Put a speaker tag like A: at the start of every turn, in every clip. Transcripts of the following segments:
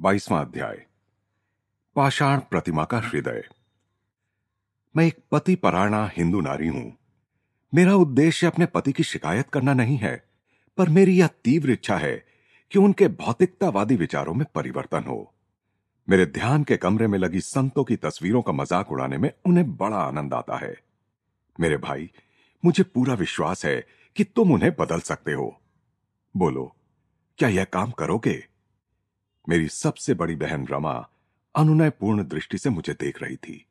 A: बाईसवां अध्याय। पाषाण प्रतिमा का हृदय। मैं एक पति पराणा हिंदू नारी हूँ। मेरा उद्देश्य अपने पति की शिकायत करना नहीं है, पर मेरी यह तीव्र इच्छा है कि उनके भौतिकतावादी विचारों में परिवर्तन हो। मेरे ध्यान के कमरे में लगी संतों की तस्वीरों का मज़ाक उड़ाने में उन्हें बड़ा आनंद आता है। मेरे भाई, मुझे पूरा विश्वास है कि तुम उन्हें बदल सकते हो। बोलो, क्या यह काम करोगे? मेरी सबसे बड़ी बहन रमा अनुनय पूर्ण दृष्टि से मुझे देख रही थी।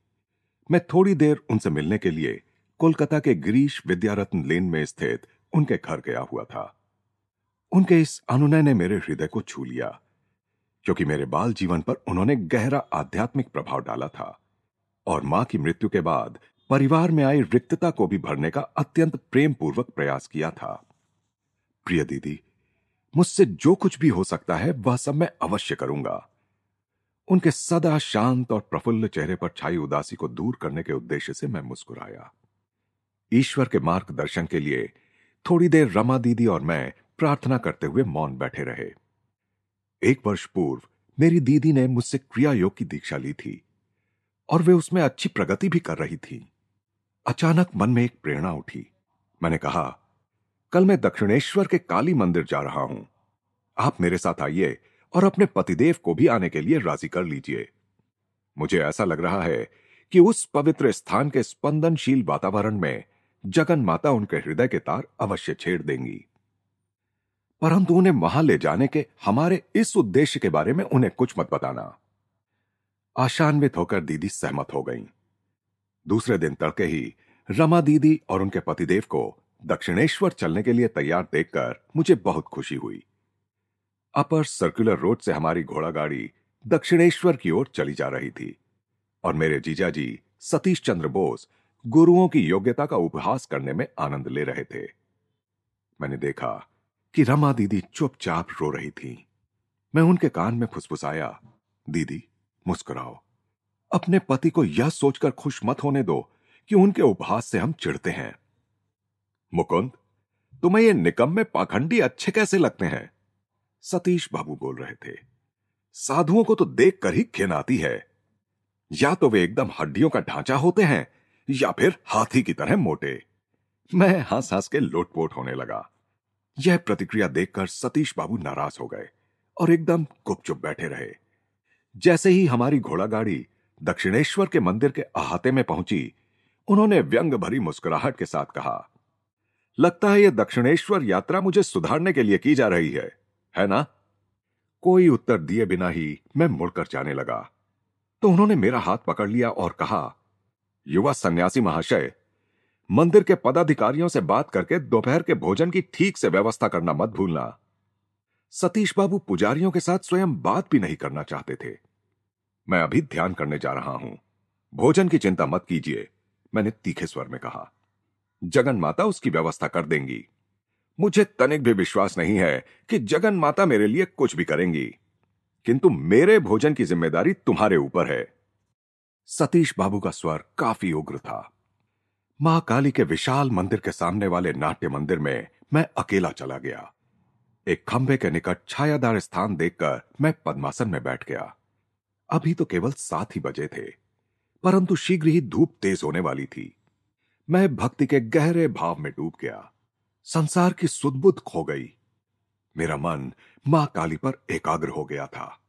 A: मैं थोड़ी देर उनसे मिलने के लिए कोलकाता के गिरीश विद्यारत्न लेन में स्थित उनके घर गया हुआ था। उनके इस अनुनय ने मेरे हृदय को छू लिया, क्योंकि मेरे बाल जीवन पर उन्होंने गहरा आध्यात्मिक प्रभाव डाला था और माँ की मृत्यु के बाद परिवार में आई रिक्तता को भी भरने का अत्यंत प्रेम पूर्वक प्रयास किया था। प्रिय दीदी मुझसे जो कुछ भी हो सकता है, वह सब मैं अवश्य करूँगा। उनके सदा शांत और प्रफुल्ल चेहरे पर छाई उदासी को दूर करने के उद्देश्य से मैं मुस्कुराया। ईश्वर के मार्गदर्शन के लिए थोड़ी देर रमा दीदी और मैं प्रार्थना करते हुए मौन बैठे रहे। एक वर्ष पूर्व मेरी दीदी ने मुझसे क्रिया योग की दीक्षा ली थी और वे उसमें अच्छी प्रगति भी कर रही थी। अचानक मन में एक प्रेरणा उठी। मैंने कहा कल मैं दक्षिणेश्वर के काली मंदिर जा रहा हूँ। आप मेरे साथ आइए और अपने पतिदेव को भी आने के लिए राज़ी कर लीजिए। मुझे ऐसा लग रहा है कि उस पवित्र स्थान के स्पंदनशील वातावरण में जगन माता उनके हृदय के तार अवश्य छेड़ देंगी। परंतु उन्हें वहाँ ले जाने के हमारे इस उद्देश्य के बारे में उन्हें कुछ मत बताना। आशान्वित होकर दीदी सहमत हो गईं। दूसरे दिन तड़के ही रमा दीदी और उनके पतिदेव को दक्षिणेश्वर चलने के लिए तैयार देखकर मुझे बहुत खुशी हुई। अपर सर्कुलर रोड से हमारी घोड़ा गाड़ी दक्षिणेश्वर की ओर चली जा रही थी और मेरे जीजाजी सतीश चंद्र बोस गुरुओं की योग्यता का उपहास करने में आनंद ले रहे थे। मैंने देखा कि रमा दीदी चुपचाप रो रही थी। मैं उनके कान में फुसफुसाया, दीदी, मुस्कुराओ। अपने पति को यह सोचकर खुश मत होने दो कि उनके उपहास से हम चिढ़ते हैं। मुकुंद, तुम्हें ये निकम्मे पाखंडी अच्छे कैसे लगते हैं? सतीश बाबू बोल रहे थे। साधुओं को तो देखकर ही घिन आती है। या तो वे एकदम हड्डियों का ढांचा होते हैं, या फिर हाथी की तरह मोटे। मैं हंस हंस के लोटपोट होने लगा। यह प्रतिक्रिया देखकर सतीश बाबू नाराज़ हो गए और एकदम गुपचुप बैठे रहे। जैसे ही हमारी घोड़ा गाड़ी दक्षिणेश्वर के मंदिर के अहाते में पहुँची, उन्होंने व्यंग भरी मुस्कुराहट के साथ कहा लगता है यह दक्षिणेश्वर यात्रा मुझे सुधारने के लिए की जा रही है। है ना? कोई उत्तर दिए बिना ही मैं मुड़कर जाने लगा। तो उन्होंने मेरा हाथ पकड़ लिया और कहा, युवा सन्यासी महाशय, मंदिर के पदाधिकारियों से बात करके दोपहर के भोजन की ठीक से व्यवस्था करना मत भूलना। सतीश बाबू पुजारियों के साथ स्वयं बात भी नहीं करना चाहते थे। मैं अभी ध्यान करने जा रहा हूँ। भोजन की चिंता मत कीजिए, मैंने तीखे स्वर में कहा। जगन माता उसकी व्यवस्था कर देंगी। मुझे तनिक भी विश्वास नहीं है कि जगन माता मेरे लिए कुछ भी करेंगी। किंतु मेरे भोजन की ज़िम्मेदारी तुम्हारे ऊपर है। सतीश बाबू का स्वर काफ़ी उग्र था। माँ काली के विशाल मंदिर के सामने वाले नाट्य मंदिर में मैं अकेला चला गया। एक खंभे के निकट छायादार स्थान देखकर मैं पद्मासन में बैठ गया। अभी तो केवल सात ही बजे थे, परंतु शीघ्र ही धूप तेज होने वाली थी। मैं भक्ति के गहरे भाव में डूब गया। संसार की सुदबुद खो गई। मेरा मन माँ काली पर एकाग्र हो गया था।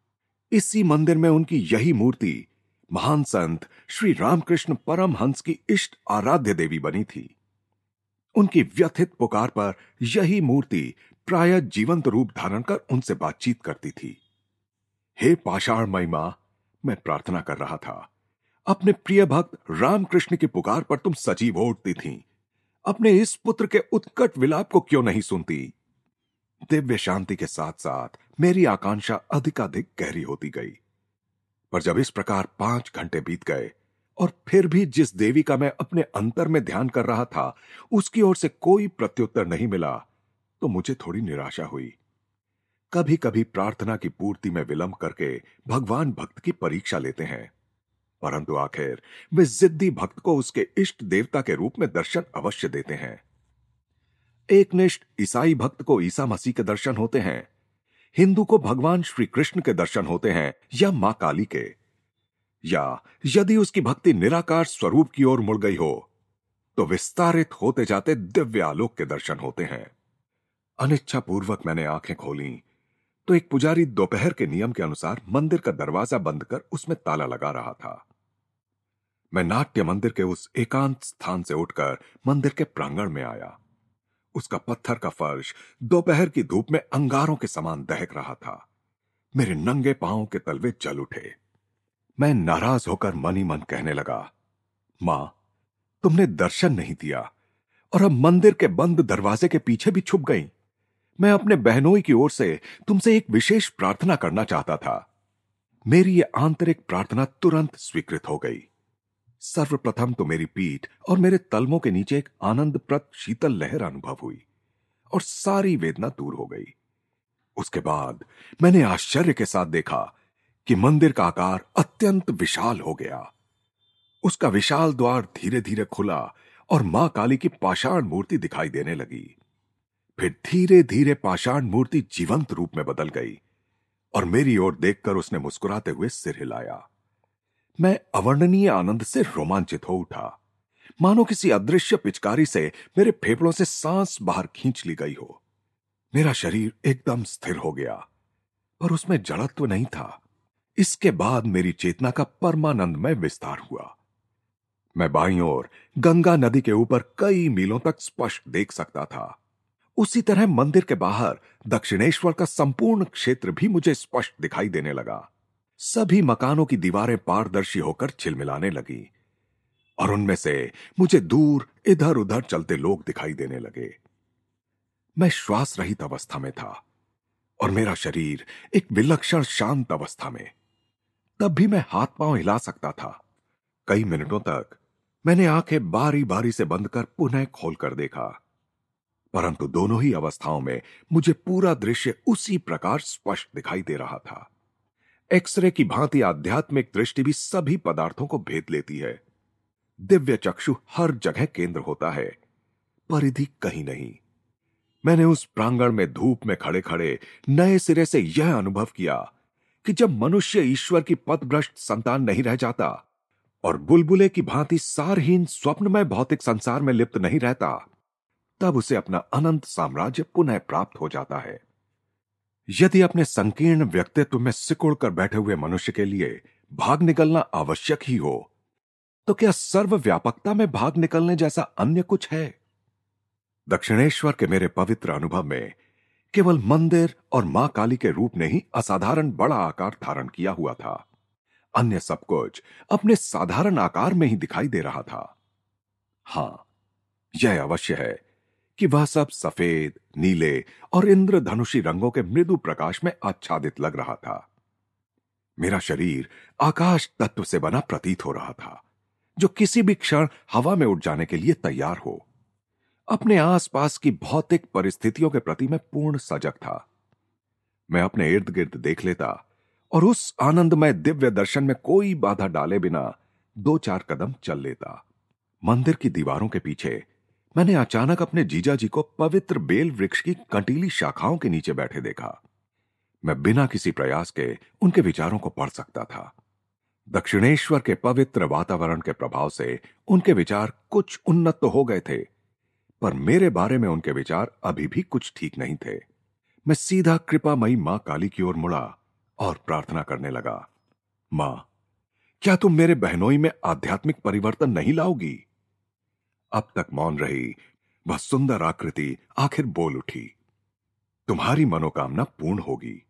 A: इसी मंदिर में उनकी यही मूर्ति, महान संत श्री रामकृष्ण परमहंस की इष्ट आराध्य देवी बनी थी। उनकी व्यथित पुकार पर यही मूर्ति प्राय जीवंत रूप धारण कर उनसे बातचीत करती थी। हे पाषाण महिमा, मैं प्रार्थना कर रहा था अपने प्रिय भक्त रामकृष्ण की पुकार पर तुम सजीव उठती थी। अपने इस पुत्र के उत्कट विलाप को क्यों नहीं सुनती? दिव्य शांति के साथ साथ मेरी आकांक्षा अधिकाधिक गहरी होती गई। पर जब इस प्रकार पाँच घंटे बीत गए और फिर भी जिस देवी का मैं अपने अंतर में ध्यान कर रहा था, उसकी ओर से कोई प्रत्युत्तर नहीं मिला तो मुझे थोड़ी निराशा हुई। कभी कभी प्रार्थना की पूर्ति में विलंब करके भगवान भक्त की परीक्षा लेते हैं। परंतु आखिर वे जिद्दी भक्त को उसके इष्ट देवता के रूप में दर्शन अवश्य देते हैं। एक निष्ठ ईसाई भक्त को ईसा मसीह के दर्शन होते हैं, हिंदू को भगवान श्री कृष्ण के दर्शन होते हैं, या माँ काली के। या यदि उसकी भक्ति निराकार स्वरूप की ओर मुड़ गई हो तो विस्तारित होते जाते दिव्य आलोक के दर्शन होते हैं। अनिच्छा पूर्वक मैंने आँखें खोली तो एक पुजारी दोपहर के नियम के अनुसार मंदिर का दरवाज़ा बंद कर उसमें ताला लगा रहा था। मैं नाट्य मंदिर के उस एकांत स्थान से उठकर मंदिर के प्रांगण में आया। उसका पत्थर का फर्श दोपहर की धूप में अंगारों के समान दहक रहा था। मेरे नंगे पाँव के तलवे जल उठे। मैं नाराज़ होकर मनी मन कहने लगा, माँ, तुमने दर्शन नहीं दिया और अब मंदिर के बंद दरवाजे के पीछे भी छुप गई। मैं अपने बहनोई की ओर से तुमसे एक विशेष प्रार्थना करना चाहता था। मेरी यह आंतरिक प्रार्थना तुरंत स्वीकृत हो गई। सर्वप्रथम तो मेरी पीठ और मेरे तलमों के नीचे एक आनंदप्रद शीतल लहर अनुभव हुई और सारी वेदना दूर हो गई। उसके बाद मैंने आश्चर्य के साथ देखा कि मंदिर का आकार अत्यंत विशाल हो गया। उसका विशाल द्वार धीरे धीरे खुला और माँ काली की पाषाण मूर्ति दिखाई देने लगी। फिर धीरे धीरे पाषाण मूर्ति जीवंत रूप में बदल गई और मेरी ओर देखकर उसने मुस्कुराते हुए सिर हिलाया। मैं अवर्णनीय आनंद से रोमांचित हो उठा। मानो किसी अदृश्य पिचकारी से मेरे फेफड़ों से सांस बाहर खींच ली गई हो। मेरा शरीर एकदम स्थिर हो गया, पर उसमें जड़त्व नहीं था। इसके बाद मेरी चेतना का परमानंद में विस्तार हुआ। मैं बाई ओर गंगा नदी के ऊपर कई मीलों तक स्पष्ट देख सकता था। उसी तरह मंदिर के बाहर दक्षिणेश्वर का संपूर्ण क्षेत्र भी मुझे स्पष्ट दिखाई देने लगा। सभी मकानों की दीवारें पारदर्शी होकर छिलमिलाने लगी, और उनमें से मुझे दूर इधर उधर चलते लोग दिखाई देने लगे। मैं श्वास रहित अवस्था में था, और मेरा शरीर एक विलक्षण शांत अवस्था में। तब भी मैं हाथ पाँव हिला सकता था। कई मिनटों तक मैंने आँखें बारी बारी से बंद कर पुनः खोलकर देखा, परंतु दोनों ही अवस्थाओं में मुझे पूरा दृश्य उसी प्रकार स्पष्ट दिखाई दे रहा था। एक्सरे की भांति आध्यात्मिक दृष्टि भी सभी पदार्थों को भेद लेती है। दिव्य चक्षु हर जगह केंद्र होता है, परिधि कहीं नहीं। मैंने उस प्रांगण में धूप में खड़े खड़े नए सिरे से यह अनुभव किया कि जब मनुष्य ईश्वर की पथभ्रष्ट संतान नहीं रह जाता और बुलबुले की भांति सारहीन स्वप्नमय भौतिक संसार में लिप्त नहीं रहता, तब उसे अपना अनंत साम्राज्य पुनः प्राप्त हो जाता है। यदि अपने संकीर्ण व्यक्तित्व में सिकुड़ कर बैठे हुए मनुष्य के लिए भाग निकलना आवश्यक ही हो तो क्या सर्व व्यापकता में भाग निकलने जैसा अन्य कुछ है? दक्षिणेश्वर के मेरे पवित्र अनुभव में केवल मंदिर और माँ काली के रूप ने ही असाधारण बड़ा आकार धारण किया हुआ था। अन्य सब कुछ अपने साधारण आकार में ही दिखाई दे रहा था। हाँ, यह अवश्य है कि वह सब सफ़ेद, नीले और इंद्रधनुषी रंगों के मृदु प्रकाश में आच्छादित लग रहा था। मेरा शरीर आकाश तत्व से बना प्रतीत हो रहा था, जो किसी भी क्षण हवा में उठ जाने के लिए तैयार हो। अपने आसपास की भौतिक परिस्थितियों के प्रति मैं पूर्ण सजग था। मैं अपने इर्द गिर्द देख लेता और उस आनंदमय दिव्य दर्शन में कोई बाधा डाले बिना दो चार कदम चल लेता। मंदिर की दीवारों के पीछे मैंने अचानक अपने जीजा जी को पवित्र बेल वृक्ष की कंटीली शाखाओं के नीचे बैठे देखा। मैं बिना किसी प्रयास के उनके विचारों को पढ़ सकता था। दक्षिणेश्वर के पवित्र वातावरण के प्रभाव से उनके विचार कुछ उन्नत तो हो गए थे, पर मेरे बारे में उनके विचार अभी भी कुछ ठीक नहीं थे। मैं सीधा कृपामयी माँ काली की ओर मुड़ा और प्रार्थना करने लगा, माँ, क्या तुम मेरे बहनोई में आध्यात्मिक परिवर्तन नहीं लाओगी? अब तक मौन रही, वह सुंदर आकृति आखिर बोल उठी। तुम्हारी मनोकामना पूर्ण होगी।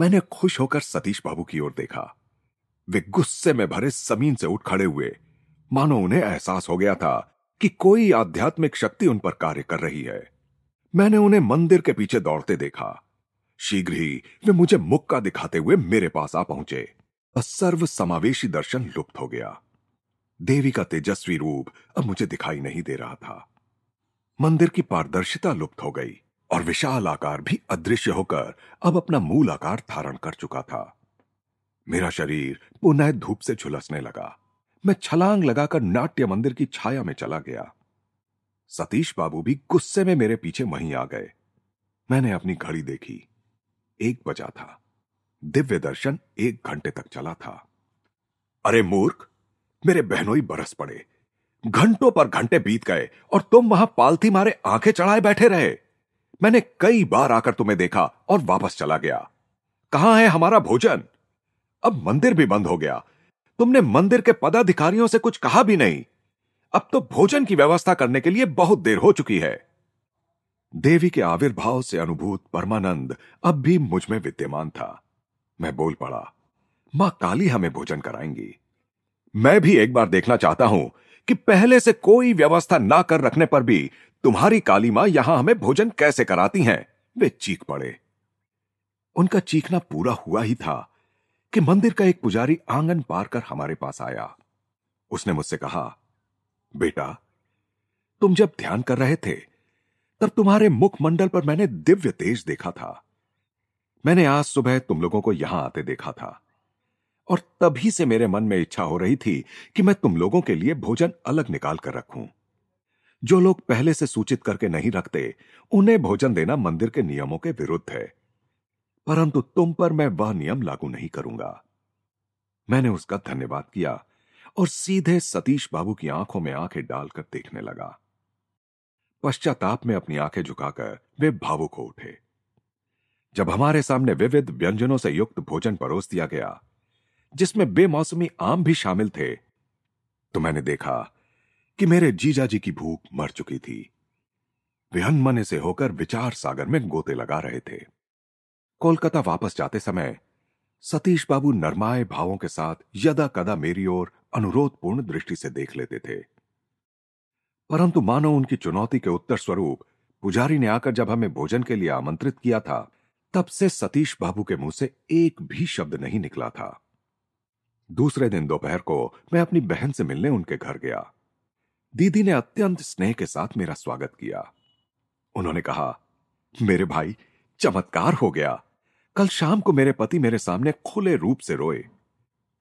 A: मैंने खुश होकर सतीश बाबू की ओर देखा। वे गुस्से में भरे ज़मीन से उठ खड़े हुए। मानो उन्हें एहसास हो गया था कि कोई आध्यात्मिक शक्ति उन पर कार्य कर रही है। मैंने उन्हें मंदिर के पीछे दौड़ते देखा। शीघ्र ही वे मुझे मुक्का दिखाते हुए मेरे पास आ पहुँचे। सर्व समावेशी दर्शन लुप्त हो गया। देवी का तेजस्वी रूप अब मुझे दिखाई नहीं दे रहा था। मंदिर की पारदर्शिता लुप्त हो गई और विशाल आकार भी अदृश्य होकर अब अपना मूल आकार धारण कर चुका था। मेरा शरीर पुनः धूप से झुलसने लगा। मैं छलांग लगाकर नाट्य मंदिर की छाया में चला गया। सतीश बाबू भी गुस्से में मेरे पीछे वहीं आ गए। मैंने अपनी घड़ी देखी। एक बजा था। दिव्य दर्शन एक घंटे तक चला था। अरे मूर्ख! मेरे बहनोई बरस पड़े। घंटों पर घंटे बीत गए और तुम वहाँ पालथी मारे आँखें चढ़ाए बैठे रहे। मैंने कई बार आकर तुम्हें देखा और वापस चला गया। कहाँ है हमारा भोजन? अब मंदिर भी बंद हो गया। तुमने मंदिर के पदाधिकारियों से कुछ कहा भी नहीं। अब तो भोजन की व्यवस्था करने के लिए बहुत देर हो चुकी है। देवी के आविर्भाव से अनुभूत परमानंद अब भी मुझमें विद्यमान था। मैं बोल पड़ा, माँ काली हमें भोजन कराएँगी। मैं भी एक बार देखना चाहता हूँ कि पहले से कोई व्यवस्था ना कर रखने पर भी तुम्हारी काली माँ यहाँ हमें भोजन कैसे कराती हैं? वे चीख पड़े। उनका चीखना पूरा हुआ ही था कि मंदिर का एक पुजारी आँगन पार कर हमारे पास आया। उसने मुझसे कहा, बेटा, तुम जब ध्यान कर रहे थे, तब तुम्हारे मुखमंडल पर मैंने दिव्य तेज देखा था। मैंने आज सुबह तुम लोगों को यहाँ आते देखा था। और तभी से मेरे मन में इच्छा हो रही थी कि मैं तुम लोगों के लिए भोजन अलग निकाल कर रखूँ। जो लोग पहले से सूचित करके नहीं रखते, उन्हें भोजन देना मंदिर के नियमों के विरुद्ध है। परंतु तुम पर मैं वह नियम लागू नहीं करूँगा। मैंने उसका धन्यवाद किया और सीधे सतीश बाबू की आँखों में आँखें डालकर देखने लगा। पश्चाताप में अपनी आँखें झुकाकर वे भावुक हो उठे। जब हमारे सामने विविध व्यंजनों से युक्त भोजन परोस दिया गया जिसमें बेमौसमी आम भी शामिल थे। तो मैंने देखा कि मेरे जीजा जी की भूख मर चुकी थी। वे अनमने से होकर विचार सागर में गोते लगा रहे थे। कोलकाता वापस जाते समय सतीश बाबू नरमाए भावों के साथ यदा कदा मेरी ओर अनुरोधपूर्ण दृष्टि से देख लेते थे। परंतु मानो उनकी चुनौती के उत्तर स्वरूप पुजारी ने आकर जब हमें भोजन के लिए आमंत्रित किया था, तब से सतीश बाबू के मुँह से एक भी शब्द नहीं निकला था। दूसरे दिन दोपहर को मैं अपनी बहन से मिलने उनके घर गया। दीदी ने अत्यंत स्नेह के साथ मेरा स्वागत किया। उन्होंने कहा, मेरे भाई, चमत्कार हो गया। कल शाम को मेरे पति मेरे सामने खुले रूप से रोए।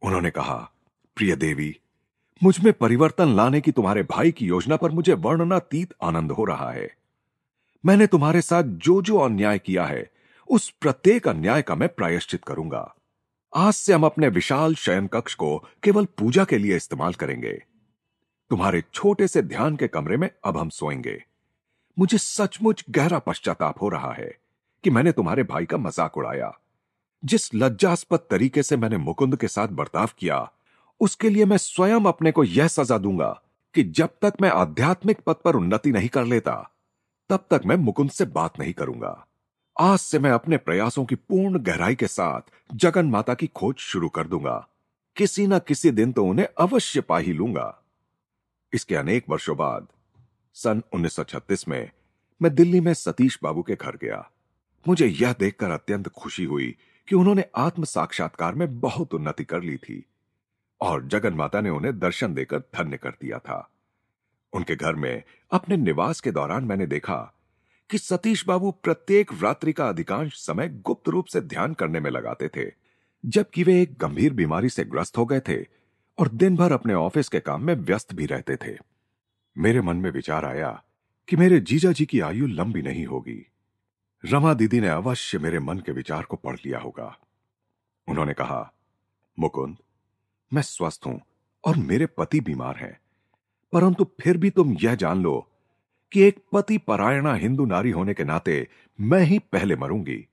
A: उन्होंने कहा, प्रिय देवी, मुझमें परिवर्तन लाने की तुम्हारे भाई की योजना पर मुझे वर्णनातीत आनंद हो रहा है। मैंने तुम्हारे साथ जो जो अन्याय किया है, उस प्रत्येक अन्याय का मैं प्रायश्चित करूँगा। आज से हम अपने विशाल शयन कक्ष को केवल पूजा के लिए इस्तेमाल करेंगे। तुम्हारे छोटे से ध्यान के कमरे में अब हम सोएँगे। मुझे सचमुच गहरा पश्चाताप हो रहा है कि मैंने तुम्हारे भाई का मज़ाक उड़ाया। जिस लज्जास्पद तरीके से मैंने मुकुंद के साथ बर्ताव किया, उसके लिए मैं स्वयं अपने को यह सजा दूँगा कि जब तक मैं आध्यात्मिक पद पर उन्नति नहीं कर लेता, तब तक मैं मुकुंद से बात नहीं करूँगा। आज से मैं अपने प्रयासों की पूर्ण गहराई के साथ जगन माता की खोज शुरू कर दूँगा। किसी न किसी दिन तो उन्हें अवश्य पा ही लूँगा। इसके अनेक वर्षों बाद, सन 1936 में, मैं दिल्ली में सतीश बाबू के घर गया। मुझे यह देखकर अत्यंत खुशी हुई कि उन्होंने आत्म साक्षात्कार में बहुत उन्नति कर ली थी और जगन माता ने उन्हें दर्शन देकर धन्य कर दिया था। उनके घर में अपने निवास के दौरान मैंने देखा कि सतीश बाबू प्रत्येक रात्रि का अधिकांश समय गुप्त रूप से ध्यान करने में लगाते थे, जबकि वे एक गंभीर बीमारी से ग्रस्त हो गए थे और दिन भर अपने ऑफ़िस के काम में व्यस्त भी रहते थे। मेरे मन में विचार आया कि मेरे जीजा जी की आयु लंबी नहीं होगी। रमा दीदी ने अवश्य मेरे मन के विचार को पढ़ लिया होगा। उन्होंने कहा, मुकुंद, मैं स्वस्थ हूँ और मेरे पति बीमार हैं, परंतु फिर भी तुम यह जान लो कि एक पति परायणा हिंदू नारी होने के नाते मैं ही पहले मरूँगी।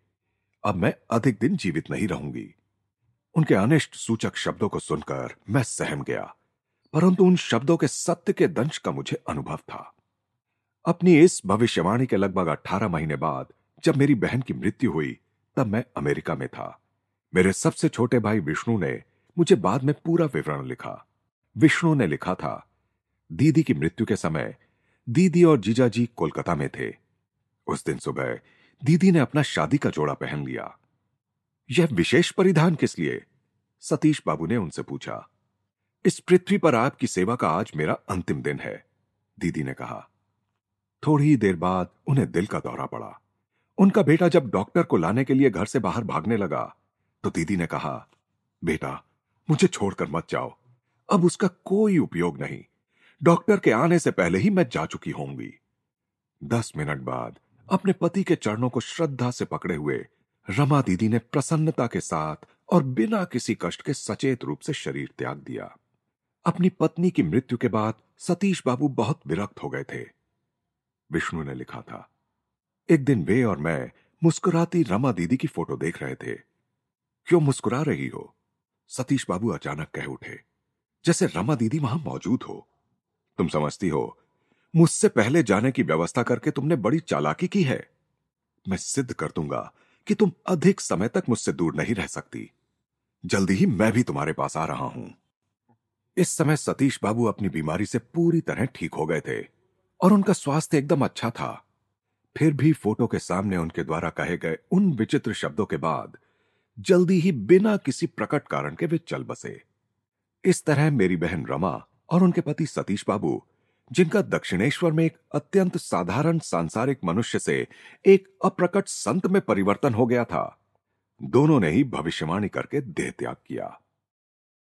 A: अब मैं अधिक दिन जीवित नहीं रहूँगी। उनके अनिष्ट सूचक शब्दों को सुनकर मैं सहम गया, परंतु उन शब्दों के सत्य के दंश का मुझे अनुभव था। अपनी इस भविष्यवाणी के लगभग अठारह महीने बाद जब मेरी बहन की मृत्यु हुई, तब मैं अमेरिका में था। मेरे सबसे छोटे भाई विष्णु ने मुझे बाद में पूरा विवरण लिखा। विष्णु ने लिखा था, दीदी की मृत्यु के समय दीदी और जीजा जी कोलकाता में थे। उस दिन सुबह दीदी ने अपना शादी का जोड़ा पहन लिया। यह विशेष परिधान किस लिए? सतीश बाबू ने उनसे पूछा। इस पृथ्वी पर आपकी सेवा का आज मेरा अंतिम दिन है, दीदी ने कहा। थोड़ी ही देर बाद उन्हें दिल का दौरा पड़ा। उनका बेटा जब डॉक्टर को लाने के लिए घर से बाहर भागने लगा तो दीदी ने कहा, बेटा, मुझे छोड़कर मत जाओ। अब उसका कोई उपयोग नहीं। डॉक्टर के आने से पहले ही मैं जा चुकी होंगी। दस मिनट बाद अपने पति के चरणों को श्रद्धा से पकड़े हुए रमा दीदी ने प्रसन्नता के साथ और बिना किसी कष्ट के सचेत रूप से शरीर त्याग दिया। अपनी पत्नी की मृत्यु के बाद सतीश बाबू बहुत विरक्त हो गए थे। विष्णु ने लिखा था, एक दिन वे और मैं मुस्कुराती रमा दीदी की फ़ोटो देख रहे थे। क्यों मुस्कुरा रही हो? सतीश बाबू अचानक कह उठे, जैसे रमा दीदी वहाँ मौजूद हो। तुम समझती हो। मुझसे पहले जाने की व्यवस्था करके तुमने बड़ी चालाकी की है। मैं सिद्ध कर दूँगा कि तुम अधिक समय तक मुझसे दूर नहीं रह सकती। जल्दी ही मैं भी तुम्हारे पास आ रहा हूँ। इस समय सतीश बाबू अपनी बीमारी से पूरी तरह ठीक हो गए थे और उनका स्वास्थ्य एकदम अच्छा था। फिर भी फ़ोटो के सामने उनके द्वारा कहे गए उन विचित्र शब्दों के बाद जल्दी ही बिना किसी प्रकट कारण के वे चल बसे। इस तरह मेरी बहन रमा और उनके पति सतीश बाबू, जिनका दक्षिणेश्वर में एक अत्यंत साधारण सांसारिक मनुष्य से एक अप्रकट संत में परिवर्तन हो गया था, दोनों ने ही भविष्यवाणी करके देह त्याग किया।